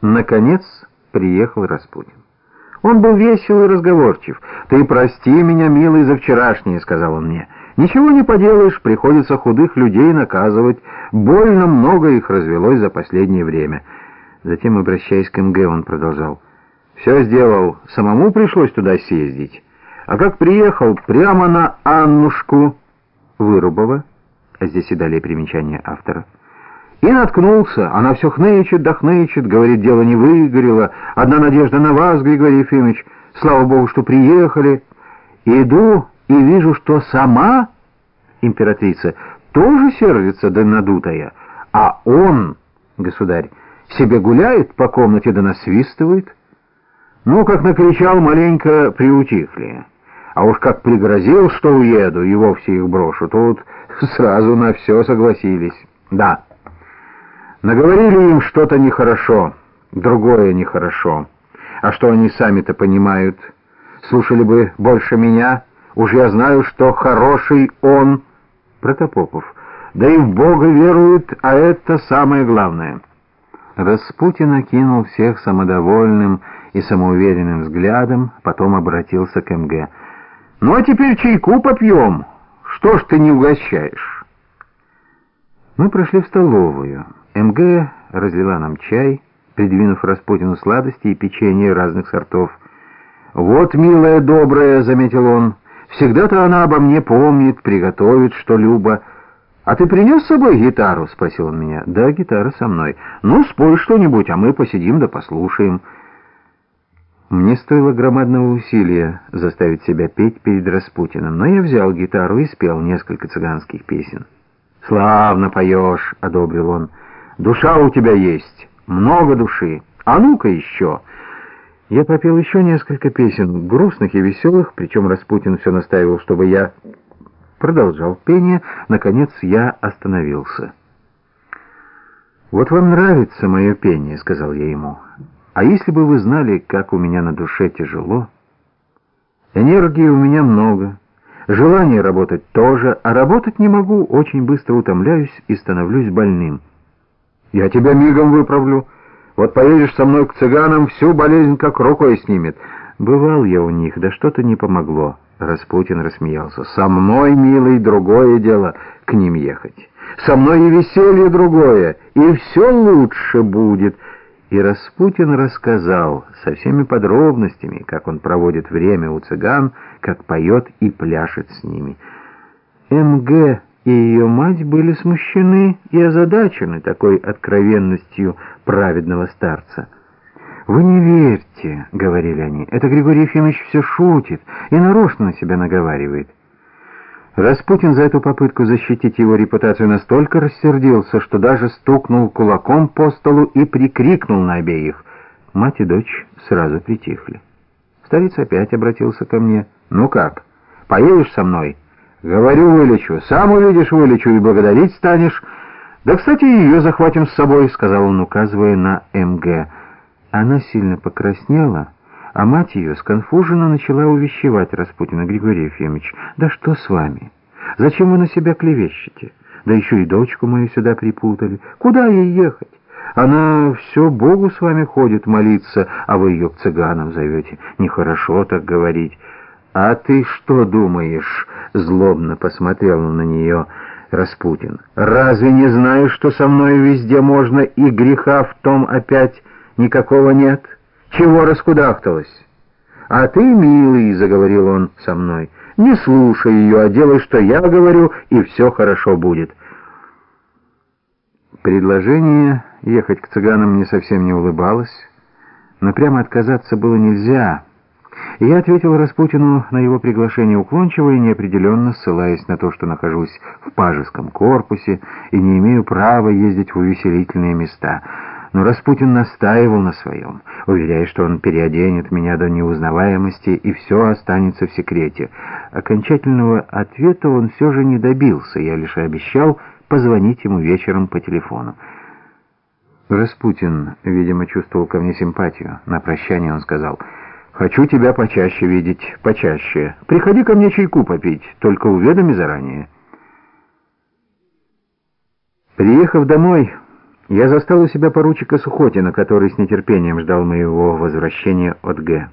Наконец приехал Распутин. Он был весел и разговорчив. «Ты прости меня, милый, за вчерашнее», — сказал он мне. «Ничего не поделаешь, приходится худых людей наказывать. Больно много их развелось за последнее время». Затем, обращаясь к МГ, он продолжал. «Все сделал. Самому пришлось туда съездить. А как приехал, прямо на Аннушку Вырубова». А здесь и далее примечание автора. И наткнулся. Она все хнычет да хнычет, говорит, дело не выгорело. Одна надежда на вас, Григорий Ефимович. Слава Богу, что приехали. Иду и вижу, что сама императрица тоже сердится да надутая. А он, государь, себе гуляет по комнате да насвистывает. Ну, как накричал, маленько приутихли. А уж как пригрозил, что уеду и вовсе их брошу, тут сразу на все согласились. Да. Наговорили им что-то нехорошо, другое нехорошо. А что они сами-то понимают? Слушали бы больше меня, уж я знаю, что хороший он, Протопопов, да и в Бога верует, а это самое главное. Распутин окинул всех самодовольным и самоуверенным взглядом, потом обратился к МГ. «Ну а теперь чайку попьем. Что ж ты не угощаешь?» Мы прошли в столовую. МГ разлила нам чай, придвинув Распутину сладости и печенье разных сортов. «Вот, милая, добрая», — заметил он, — «всегда-то она обо мне помнит, приготовит, что любо». «А ты принес с собой гитару?» — спросил он меня. «Да, гитара со мной. Ну, спой что-нибудь, а мы посидим да послушаем». Мне стоило громадного усилия заставить себя петь перед Распутиным, но я взял гитару и спел несколько цыганских песен. «Славно поешь», — одобрил он. Душа у тебя есть, много души. А ну-ка еще!» Я пропел еще несколько песен, грустных и веселых, причем Распутин все настаивал, чтобы я продолжал пение. Наконец я остановился. «Вот вам нравится мое пение», — сказал я ему. «А если бы вы знали, как у меня на душе тяжело? Энергии у меня много, желания работать тоже, а работать не могу, очень быстро утомляюсь и становлюсь больным». Я тебя мигом выправлю. Вот поедешь со мной к цыганам, всю болезнь как рукой снимет. Бывал я у них, да что-то не помогло. Распутин рассмеялся. Со мной, милый, другое дело к ним ехать. Со мной и веселье другое, и все лучше будет. И Распутин рассказал со всеми подробностями, как он проводит время у цыган, как поет и пляшет с ними. МГ и ее мать были смущены и озадачены такой откровенностью праведного старца. «Вы не верьте», — говорили они, — «это Григорий Ефимович все шутит и нарочно на себя наговаривает». Распутин за эту попытку защитить его репутацию настолько рассердился, что даже стукнул кулаком по столу и прикрикнул на обеих. Мать и дочь сразу притихли. Старец опять обратился ко мне. «Ну как, поедешь со мной?» Говорю, вылечу. Сам увидишь, вылечу и благодарить станешь. Да, кстати, ее захватим с собой, сказал он, указывая на МГ. Она сильно покраснела, а мать ее сконфуженно начала увещевать Распутина. Григорий Ефимович, да что с вами? Зачем вы на себя клевещете? Да еще и дочку мою сюда припутали. Куда ей ехать? Она все Богу с вами ходит молиться, а вы ее к цыганам зовете. Нехорошо так говорить. «А ты что думаешь?» — злобно посмотрел на нее Распутин. «Разве не знаешь, что со мной везде можно, и греха в том опять никакого нет? Чего раскудахталась?» «А ты, милый», — заговорил он со мной, — «не слушай ее, а делай, что я говорю, и все хорошо будет». Предложение ехать к цыганам мне совсем не улыбалось, но прямо отказаться было нельзя — я ответил Распутину на его приглашение уклончиво и неопределенно, ссылаясь на то, что нахожусь в пажеском корпусе и не имею права ездить в увеселительные места. Но Распутин настаивал на своем, уверяя, что он переоденет меня до неузнаваемости и все останется в секрете. Окончательного ответа он все же не добился, я лишь обещал позвонить ему вечером по телефону. Распутин, видимо, чувствовал ко мне симпатию. На прощание он сказал... Хочу тебя почаще видеть, почаще. Приходи ко мне чайку попить, только уведоми заранее. Приехав домой, Я застал у себя поручика Сухотина, который с нетерпением ждал моего возвращения от Г.